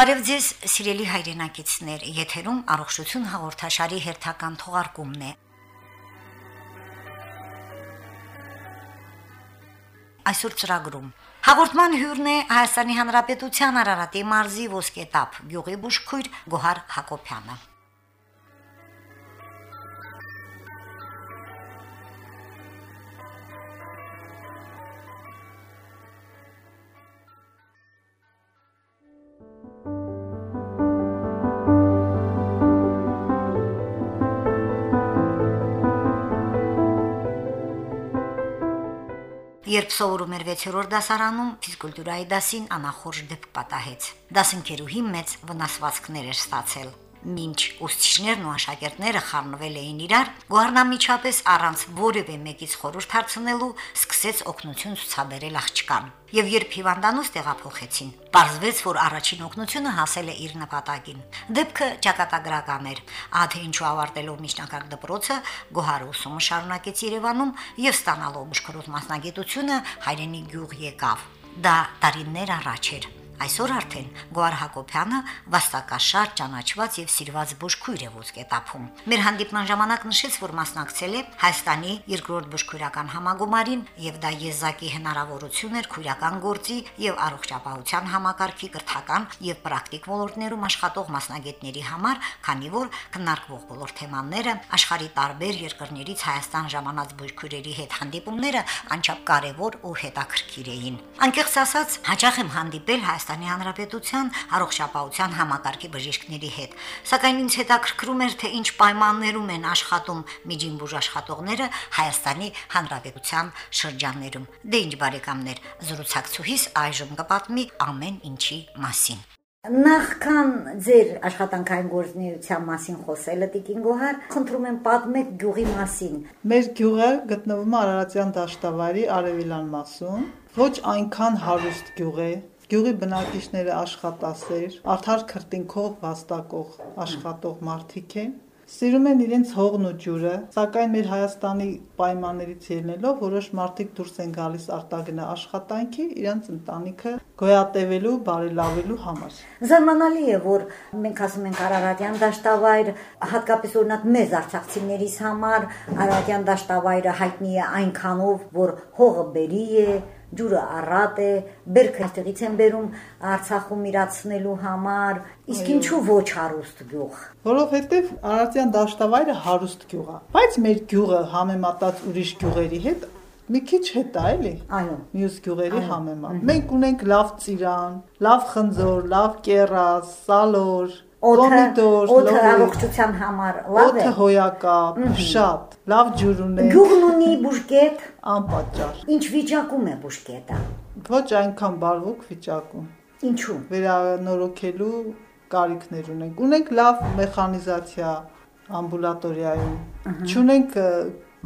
Բարև ձեզ, սիրելի հայրենակիցներ, եթերում առողջություն հաղորդաշարի հերթական թողարկումն է։ Այսօր ծրագրում. Հաղորդման հյուրն է Հայաստանի Հանրապետության Արարատի մարզի Ոսկետապ գյուղի բուժքույր Գոհար Հակոբյանը։ Երբ սովորում էր 6-րդ դասարանում, ֆիզկուլտուրայի դասին անախորժ դեպք պատահեց։ Դասընկերուհի մեծ վնասվածքներ էր ստացել։ Մինչ ուսուցիչներն ու աշակերտները խառնվել էին իրար, Գոհարնամիջապես առանց որևէ մեկից խորհուրդ հարցնելու սկսեց օգնություն ցուցաբերել աղջկան։ Եվ երբ հիվանդանոց տեղափոխեցին, ողջվեց, որ առաջին օգնությունը հասել է իր նպատակին։ Դեպքը ճակատագրական էր։ թե ինչու ավարտելով միջնակարգ դպրոցը Գոհարը ուսումը շարունակեց Երևանում եւ ստանալով բուժքրոտ մասնագիտությունը հայրենի գյուղ եկավ։ Դա տարիներ առաջ էր։ Այսօր արդեն Գոհար Հակոբյանը վաստակաշար ճանաչված եւ սիրված բուժքույր է ոսկետափում։ Մեր հանդիպման ժամանակ նշեց, որ մասնակցել է Հայաստանի երկրորդ բուժքույրական համագումարին եւ դա եզակի հնարավորություն էր քույրական գործի եւ առողջապահության համակարգի կրթական եւ պրակտիկ ոլորտներում աշխատող մասնագետների համար, քանի որ քննարկվող բոլոր թեմաները աշխարի տարբեր երկրներից Հայաստան ժամանած բուժքույրերի հետ հանդիպումները անչափ կարեւոր ու հետաքրքիր էին։ Անկեղծ ասած, հաճախ եմ հանդիպել Հայաստան Հայաստանի Հանրապետության առողջապահության համակարգի բժիշկների հետ։ Սակայն ինձ հետաքրքրում էր, թե ինչ պայմաններում են աշխատում միջին բուժ աշխատողները Հայաստանի Հանրապետության շրջաններում։ Դե ինչ բարեկամներ, զրուցակցուհիս այժմ կպատմի ամեն ինչի մասին։ Նախքան ձեր աշխատանքային գործունեության մասին խոսելը Տիկին Գոհար, խնդրում եմ պատմեք գյուղի մասին։ Մեր գյուղը գտնվում է Արարատյան դաշտավայրի արևելան մասում։ Ոչ այնքան հարուստ գյուղ է, Գյուղի բնակիչները աշխատասեր, արդար քրտինքով վաստակող աշխատող մարդիկ են։ Սիրում են իրենց հողն ու ջուրը, սակայն մեր Հայաստանի պայմաններից ելնելով որոշ մարդիկ դուրս են գալիս արտագնա աշխատանքի իրենց ընտանիքը գոյատևելու, բարելավելու համար։ Զարմանալի է, որ մենք ասում ենք Արարատյան դաշտավայր, հատկապես օրինակ մեզ արցախցիներիս համար Արարատյան դաշտավայրը հայտնի է այնքանով, որ հողը բերի է, ջուրը առատ է, բերքը այդտեղից են բերում Արցախում իրացնելու համար, իսկ ինչու ոչ հարուստ գյուղ։ Որովհետև Արարատյան դաշտավայրը հարուստ գյուղ է, բայց մեր գյուղը համեմատած ուրիշ գյուղերի հետ մի քիչ հետ է, էլի։ Այո։ Մյուս գյուղերի համեմատ։ Մենք ունենք լավ ծիրան, լավ խնձոր, լավ կերաս, սալոր, Պոմիդոր, օդը առողջության համար լավ է։ Օդը հոյակապ, շատ, լավ ջուր ունենք։ Գյուղն ունի բուժկետ անպատճառ։ Ինչ վիճակում է բուժկետը։ Ոչ այնքան բարվոք վիճակում։ Ինչու։ Վերանորոգելու կարիքներ ունենք։ Ունենք լավ մեխանիզացիա ամբուլատորիայում։ Չունենք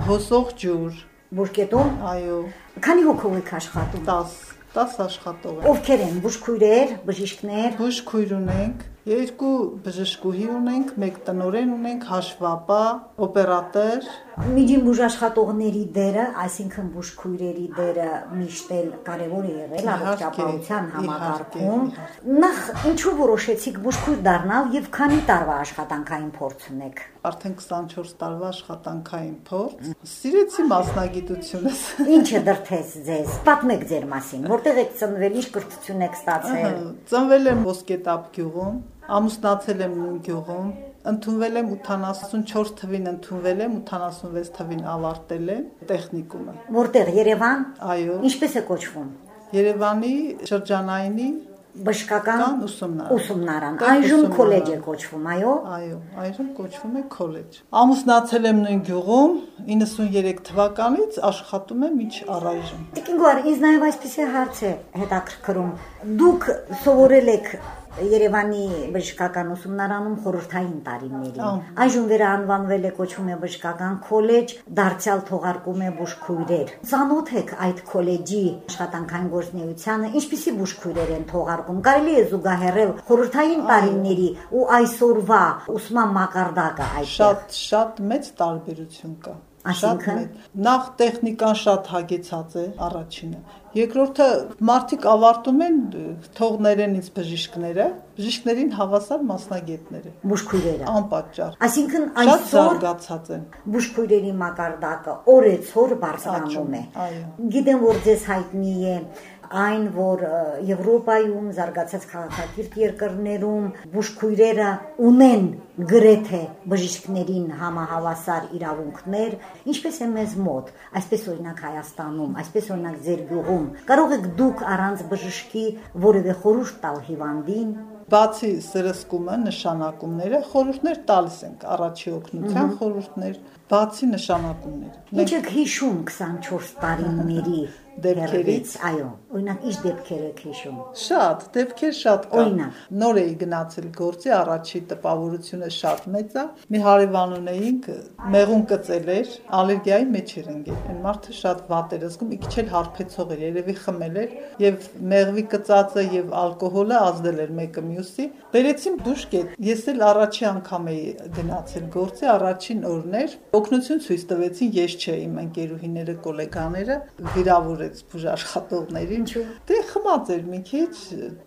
հոսող ջուր։ Բուժկետում։ Այո։ Քանի հոգով եք աշխատում։ 10 10 աշխատող են։ Ովքեր են բուժքույրեր, բժիշկներ։ Բուժքույր ունենք, երկու բժշկուհի ունենք, մեկ տնորեն ունենք, հաշվապա, օպերատոր։ Միջին բուժաշխատողների դերը, այսինքն բուժքույրերի դերը միշտ էլ կարևոր է եղել առողջապահության համակարգում։ Նախ ինչու որոշեցիք բուժքույր դառնալ եւ քանի տարվա աշխատանքային փորձ ունեք։ Արդեն 24 տարվա աշխատանքային փորձ։ Սիրեցի մասնագիտությունս։ Ինչը դրթեց ձեզ։ Պատմեք ձեր մասին, որտեղ եք ծնվել, ինչ կրթություն եք ստացել։ Ծնվել եմ Ոսկետապ գյուղում, ամուսնացել եմ նույն գյուղում, ընդունվել եմ 84 թվին ընդունվել եմ, 86 թվին ավարտել եմ տեխնիկումը։ Որտեղ Երևան։ Այո։ Ինչպես է կոչվում։ Երևանի շրջանայինի բժշկական ուսումնարան։ Ուսումնարան։ Այժմ քոլեջ է կոչվում, այո։ Այո, այժմ կոչվում է քոլեջ։ Ամուսնացել եմ նույն գյուղում 93 թվականից աշխատում եմ ինչ առայժմ։ Տիկինգոար, ինձ նաև այսպեսի հարց է հետաքրքրում։ Դուք սովորել եք Երևանի բժշկական ուսումնարանում խորհրդային տարիներին։ Այժմ վերանվանվել է կոչվում է բժշկական քոլեջ, դարձյալ թողարկում է բուժքույրեր։ Ծանոթ եք այդ քոլեջի աշխատանքային գործունեությանը, ինչպիսի բուժքույրեր են թողարկում։ Կարելի է զուգահեռել խորհրդային տարիների ու այսօրվա ուսման մակարդակը այդ։ Շատ շատ մեծ տարբերություն կա։ Այսինքն նախ տեխնիկան շատ հագեցած է առաջինը։ Երկրորդը մարդիկ ավարտում են թողներենից բժիշկները, բժիշկներին հավասար մասնագետները, բուժքույրերը։ անպատճառ։ Այսինքն այսօր զարգացած են։ բուժքույրերի մակարդակը օրեցօր բարձրանում է։ Գիտեմ, որ ձեզ հայտնի է այն, որ Եվրոպայում զարգացած քաղաքակիրթ երկրներում բուժքույրերը ունեն գրեթե բժիշկներին համահավասար իրավունքներ, ինչպես է մեզ մոտ, այսպես օրինակ Հայաստանում, այսպես օրինակ ձեր գյուղում։ Կարող եք դուք առանց բժշկի որևէ խորհուրդ տալ հիվանդին, Բացի սրսկումը, նշանակումները, խորհուրդներ տալիս ենք, առաջի օգնության խորհուրդներ, բացի նշանակումները։ ինչ եք հիշում 24 տարիների Դեպքերից? այո, օրինակ ինչ դեպքեր եք հիշում։ Շատ, դեպքեր շատ կան։ Օրինակ? Նոր էի գնացել գործի, առաջի տպավորությունը շատ մեծ է։ Մի հարևան ունեինք, մեղուն կծել էր, ալերգիայի մեջ էր ընկել։ Այն մարդը շատ վատ էր զգում, մի քիչ էլ հարբեցող էր, երևի խմել էր եւ մեղվի կծածը եւ ալկոհոլը ազդել էր մեկը մյուսի։ Բերեցին բուժկետ։ Ես էլ առաջի անգամ էի գնացել գործի, առաջին օրն էր։ Օգնություն ցույց տվեցին, ես չէ, իմ ընկերուհիները, գոլեգաները վիրավորեց բուժաշխատողներին։ Դե խմած էր մի քիչ,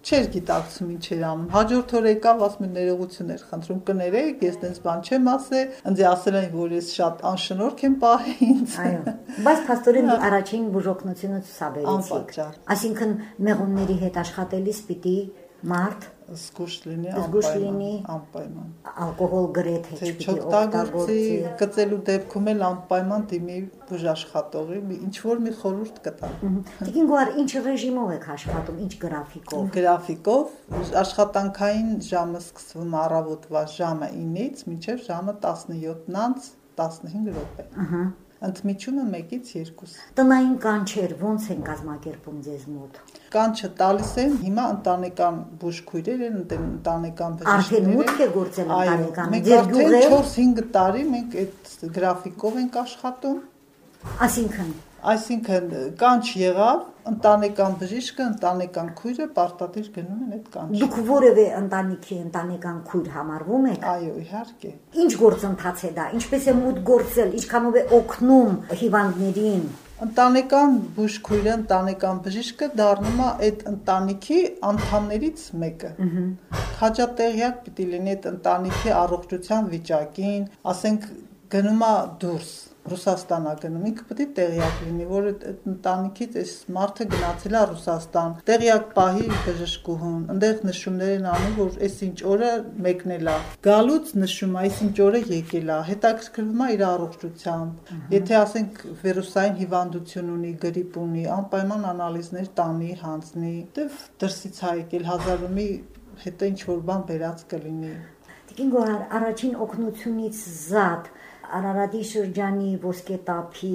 չէր գիտակցում ինչ էր անում։ Հաջորդ օր եկավ, ասում ներողություն էր խնդրում կներեք, ես տենց բան չեմ ասել, ինձ ասել են, որ ես շատ անշնորհք եմ պահել ինձ։ Այո, բայց փաստորեն առաջին բուժօգնությունը ցուսաբերեցիք։ Անպատճառ։ Այսինքն մեղունների հետ աշխատելիս պիտի մարդ Զգուշ լինի, Զգուշ անպայման, լինի։ անպայման։ ալկոհոլ գրեթե Թե չպիտի օգտագործի։ կծելու դեպքում էլ անպայման դիմի բուժաշխատողի, մի- ինչ որ մի խորհուրդ կտա։ Տիկին Գոհար, ինչ ռեժիմով եք աշխատում, ինչ գրաֆիկով։ Գրաֆիկով աշխատանքային ժամը սկսվում առավոտվա ժամը 9-ից մինչև ժամը 17-ից 15 րոպե։ Ահա։ Ընդմիջումը 1-ից 2։ Տնային կանչեր ոնց են կազմակերպում ձեզ մոտ։ Կանչը տալիս են հիմա ընտանեկան բուժքույրեր են, ընտանեկան Արդեն բժիշկներ են։ մուտք է գործել ընտանեկան։ Ձեր արդեն գյուղեր 4-5 տարի մենք այդ գրաֆիկով ենք աշխատում։ Այսինքն Այսինքն կանչ եղավ, ընտանեկան բժիշկը, ընտանեկան քույրը պարտադիր գնում են այդ կանչը։ դուք որևէ ընտանիքի ընտանեկան քույր համարվում եք։ Այո, իհարկե։ Ինչ գործընթաց է դա։ Ինչպես է մուտք գործել, ինչքանով է օգնում հիվանդներին։ Ընտանեկան բուժքույրը, ընտանեկան բժիշկը դառնում է այդ ընտանիքի անդամներից մեկը։ Քաջատեղյակ պիտի լինի այդ ընտանիքի առողջության վիճակին, ասենք գնում է դուրս Ռուսաստանա գնում, ինքը պետք է տեղյակ լինի, որ ընտանիքից այս մարդը գնացել է Ռուսաստան, տեղյակ պահի բժշկուհուն, այնտեղ նշումներ են անում, որ այս ինչ օրը մեկնել է։ Գալուց նշում է, այս ինչ օրը եկել է, հետաքրքրվում է իր առողջությամբ։ Եթե ասենք վիրուսային հիվանդություն ունի, գրիպ ունի, անպայման անալիզներ տանի, հանձնի, դե դրսից է եկել հազարումի հետո ինչ որ բան բերած կլինի։ Տիկին Գոհար, առաջին օգնությունից զատ Արարատի շրջանի ոսկետափի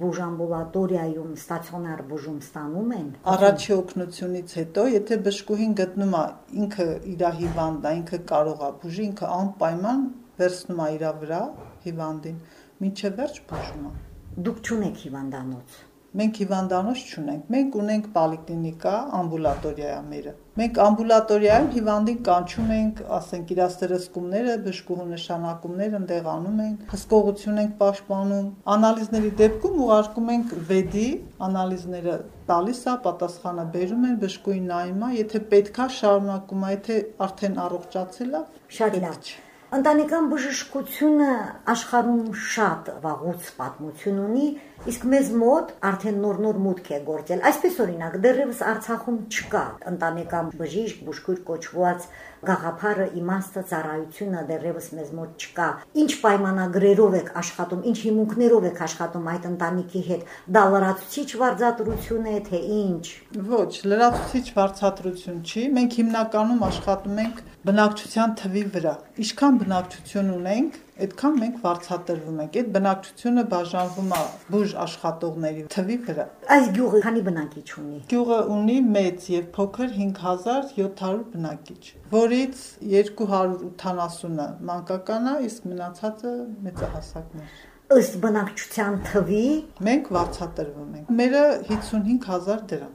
բուժամբուլատորիայում ստացիոնար բուժում ստանում են։ Առաջի օգնությունից հետո, եթե բժշկուհին գտնում է ինքը իր հիվանդն է, ինքը կարող է բուժի, ինքը անպայման վերցնում է իր վրա հիվանդին, մինչև վերջ բուժում է։ Դուք ճունեք հիվանդանոց։ Մենք հիվանդանոց չունենք։ Մենք ունենք պոլիկլինիկա, ամբուլատորիա մերը։ Մենք ամբուլատորիայում հիվանդին կանչում ենք, ասենք իր ստրեսկումները, բժշկուհու նշանակումները ընդեղ անում ենք, հսկողություն ենք պաշտպանում։ Անալիզների դեպքում ուղարկում ենք վեդի, անալիզները տալիս է, պատասխանը բերում են, բժշկուին նայում է, եթե պետքա շարունակում է, եթե արդեն առողջացել է, Շատ լավ։ Ընտանեկան բժշկությունը աշխարհում շատ վաղուց պատմություն ունի, իսկ մեզ մոտ արդեն նոր-նոր մուտք է գործել։ Այսպես օրինակ, դեռևս Արցախում չկա ընտանեկան բժիշկ, բուժքույր կոչված գաղափարը, իմաստը, ծառայությունը դեռևս մեզ մոտ չկա։ Ինչ պայմանագրերով եք աշխատում, ինչ հիմունքներով եք աշխատում այդ ընտանիքի հետ։ Դա լրացուցիչ վարձատրություն է, թե ինչ։ Ոչ, լրացուցիչ վարձատրություն չի։ Մենք հիմնականում աշխատում ենք բնակչության թվի վրա։ Ինչքան բնակչություն ունենք, այդքան մենք վարձատրվում ենք։ Այդ բնակչությունը բաժանվում է բուժ աշխատողների թվի վրա։ Այս գյուղը քանի բնակիչ ունի։ Գյուղը ունի մեծ եւ փոքր 5700 բնակիչ, որից 280-ը մանկական է, իսկ մնացածը մեծահասակներ։ Ըստ բնակչության թվի Մենք վարձատրվում ենք։ Մերը 55000 դրամ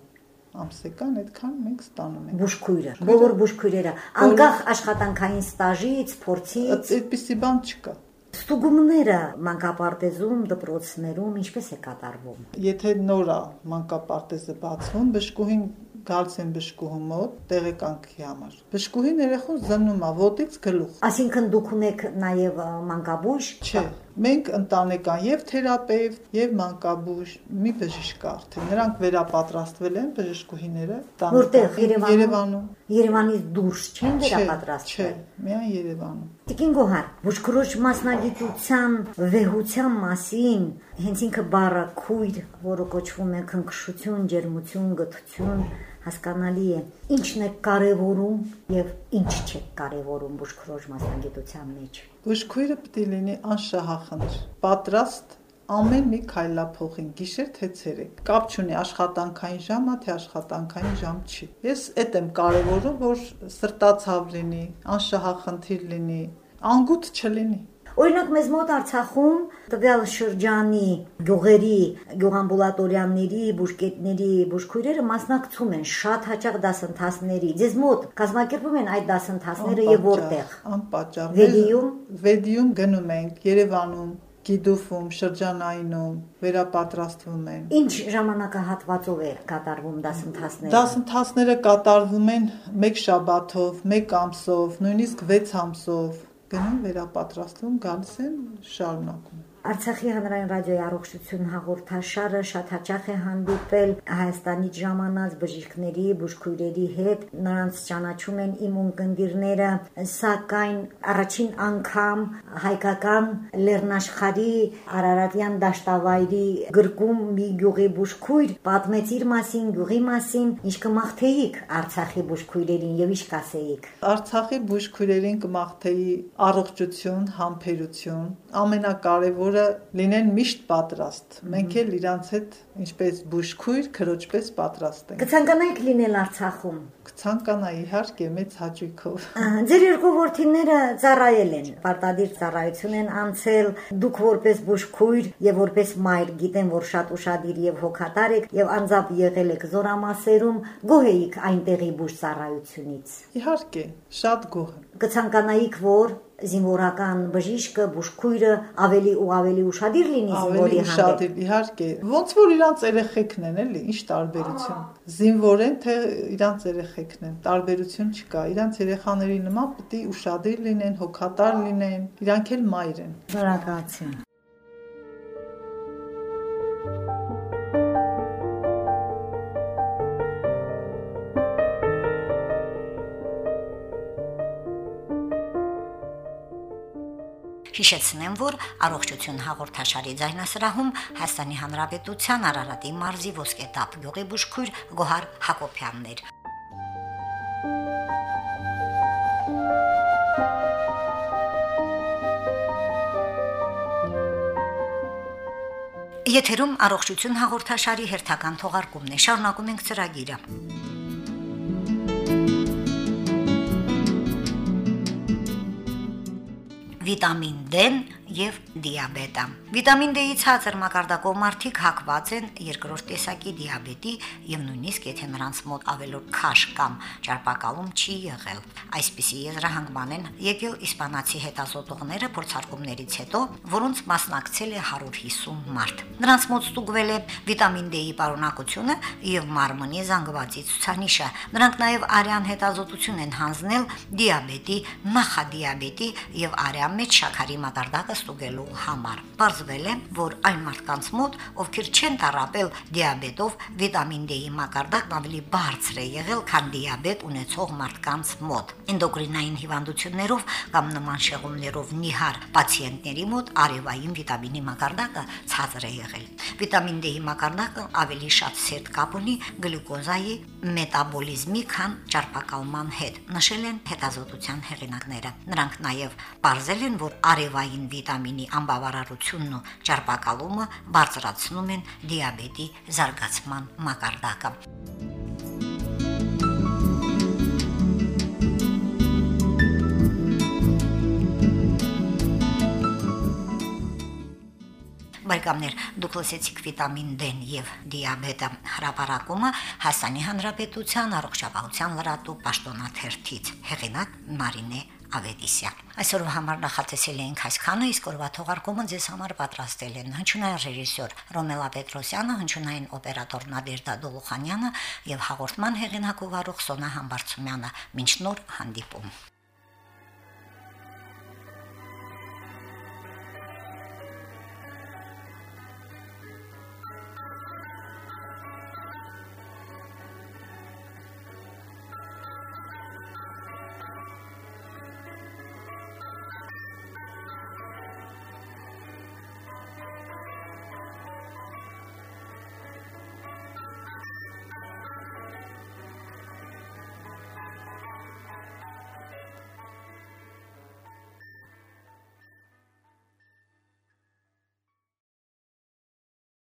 ամսական այդքան մենք ստանում ենք։ բուժքույրը, բոլոր բուժքույրերը, անկախ աշխատանքային ստաժից, փորձից, Այդ- Այդպիսի բան չկա։ Ստուգումները մանկապարտեզում, դպրոցներում ինչպես է կատարվում։ Եթե նոր է մանկապարտեզը բացվում, բժշկուհին գալիս են բժշկուհու մոտ տեղեկանքի համար։ Բժշկուհին երեխուն զննում է ոտից գլուխ։ Այսինքն դուք ունեք նաև մանկաբույժ։ Չէ, մենք ընտանեկան եւ թերապևտ եւ մանկաբույժ մի բժիշկ արդեն նրանք վերապատրաստվել են բժշկուհիները որտեղ Երևանում? Երևանից դուրս չեն վերապատրաստվել չէ միայն Երևանում Տիկին Գոհար բուժքրոջ մասնագիտության վեհության մասին հենց ինքը բառը քույր որը կոչվում է քնքշություն ջերմություն գթություն հասկանալի է ինչն է կարևորում եւ ինչ չէ կարևորում բուժքրոջ մասնագիտության մեջ Բուժքույրը պետք է լինի անշահախնդր պատրաստ ամեն մի քայլափոխին գիշեր թե ցերեկ կապ չունի աշխատանքային ժամը թե աշխատանքային ժամ չի ես այդ եմ կարևորում որ սրտացավ լինի անշահախնդիր լինի անգութ չլինի Օրինակ մեզ մոտ Արցախում տվյալ շրջանի գյուղերի, գյուղամբուլատորիաների, բուժկետների, բուժքույրերը մասնակցում են շատ հաճախ դասընթացների։ Ձեզ մոտ կազմակերպում են այդ դասընթացները եւ որտեղ։ Անպատճառ։ Վեդիում, Վեդիում գնում ենք Երևանում, գիդուֆում, շրջանայինում վերապատրաստվում են։ Ինչ ժամանակահատվածով է կատարվում դասընթացները։ Դասընթացները կատարվում են 1 շաբաթով, 1 ամսով, նույնիսկ 6 ամսով գնում վերապատրաստվում, գալիս են շարունակում։ Արցախի հանրային ռադիոյի առողջություն հաղորդաշարը շատ հաճախ է հանդիպել Հայաստանից ժամանած բժիշկների, բուժքույրերի հետ, նրանց ճանաչում են իմ ունկնդիրները, սակայն առաջին անգամ հայկական Լեռնաշխարի Արարատյան դաշտավայրի գրկում մի գյուղի բուժքույր պատմեց իր մասին, գյուղի մասին, ինչ կմաղթեիք Արցախի բուժքույրերին եւ ինչ կասեիք։ Արցախի բուժքույրերին կմաղթեի առողջություն, համբերություն, ամենակարևորը որը լինեն միշտ պատրաստ։ Մենք էլ իրանց հետ ինչպես բուժքույր քրոջպես պատրաստ ենք։ Կցանկանայիք լինել Արցախում։ Կցանկանայի իհարկե մեծ հաճույքով։ Ձեր երկու որդիները ծառայել են, պարտադիր ծառայություն են անցել։ Դուք որպես բուժքույր եւ որպես մայր գիտեմ, որ շատ ուրախadir եւ հոգատար եք եւ անձամբ եղել եք զորամասերում, գոհ էիք այնտեղի բուժ ծառայությունից։ Իհարկե, շատ գոհ եմ։ Կցանկանայիք, որ զինվորական բժիշկը, բուժքույրը ավելի ու ավելի ուրախadir լինի զինվորի հանդեպ։ Ավելի իհարկե։ Ոնց որ իրանց երեխեքն են, էլի, ինչ տարբերություն։ Զինվոր են, թե իրանց երեխեքն են, տարբերություն չկա։ Իրանց երեխաների նման պետք է ուրախadir լինեն, հոգատար լինեն, իրանք էլ մայր են։ Շնորհակալություն։ Հիշեցնեմ, որ առողջություն հաղորդաշարի ձայնասրահում Հայաստանի Հանրապետության Արարատի մարզի Ոսկետապ գյուղի բուժքույր Գոհար Հակոբյանն էր։ Եթերում առողջություն հաղորդաշարի հերթական թողարկումն է։ Շարունակում ենք ծրագիրը։ վիտամին D-ն եւ դիաբետը։ Վիտամին D-ի ցածր մակարդակով մարդիկ հակված են երկրորդ տեսակի դիաբետի եւ նույնիսկ եթե նրանց մոտ ավելորդ քաշ կամ ճարպակալում չի եղել։ Այսպիսի եզրահանգման են եկել իսպանացի հետազոտողները փորձարկումներից հետո, որոնց մասնակցել է 150 մարդ։ Նրանց մոտ ստուգվել է վիտամին D-ի պարունակությունը եւ մարմնի զանգվածի ցուցանիշը։ Նրանք նաեւ արյան հետազոտություն են հանձնել դիաբետի, նախադիաբետի եւ արյան մեջ շաքարի մակարդակը ստուգելու համար։ Պարզվել է, որ այն մարդկանց մոտ, ովքեր չեն տարապել դիաբետով, վիտամին D-ի մակարդակն ավելի բարձր է եղել, քան դիաբետ ունեցող մարդկանց մոտ։ Էնդոկրինային հիվանդություններով կամ նման շեղումներով նիհար պացիենտների մոտ արևային վիտամինի մակարդակը ցածր է եղել։ Վիտամին D-ի մակարդակը ավելի շատ սերտ կապ ունի գլյուկոզայի մետաբոլիզմի, քան ճարպակալման հետ, նշել են հետազոտության հեղինակները։ Նրանք նաև ողջել են, որ արևային վիտամինի անբավարարությունն ու ճարպակալումը բարձրացնում են դիաբետի զարգացման մակարդակը։ Բարեկամներ, դուք լսեցիք վիտամին D-ն եւ դիաբետը հրապարակումը Հասանի Հանրապետության առողջապահության լրատու պաշտոնաթերթից։ Հեղինակ Մարինե Ավետիսյան։ Այսօրվա համար նախատեսել էինք այսքանը, իսկ օրվա թողարկումը ձեզ համար պատրաստել են հնչյունային ռեժիսոր Ռոմելա Պետրոսյանը, հնչյունային օպերատոր Նադեժդա Դոլուխանյանը եւ հաղորդման հեղինակ ու վարող Սոնա Համբարձումյանը։ Մինչ նոր հանդիպում։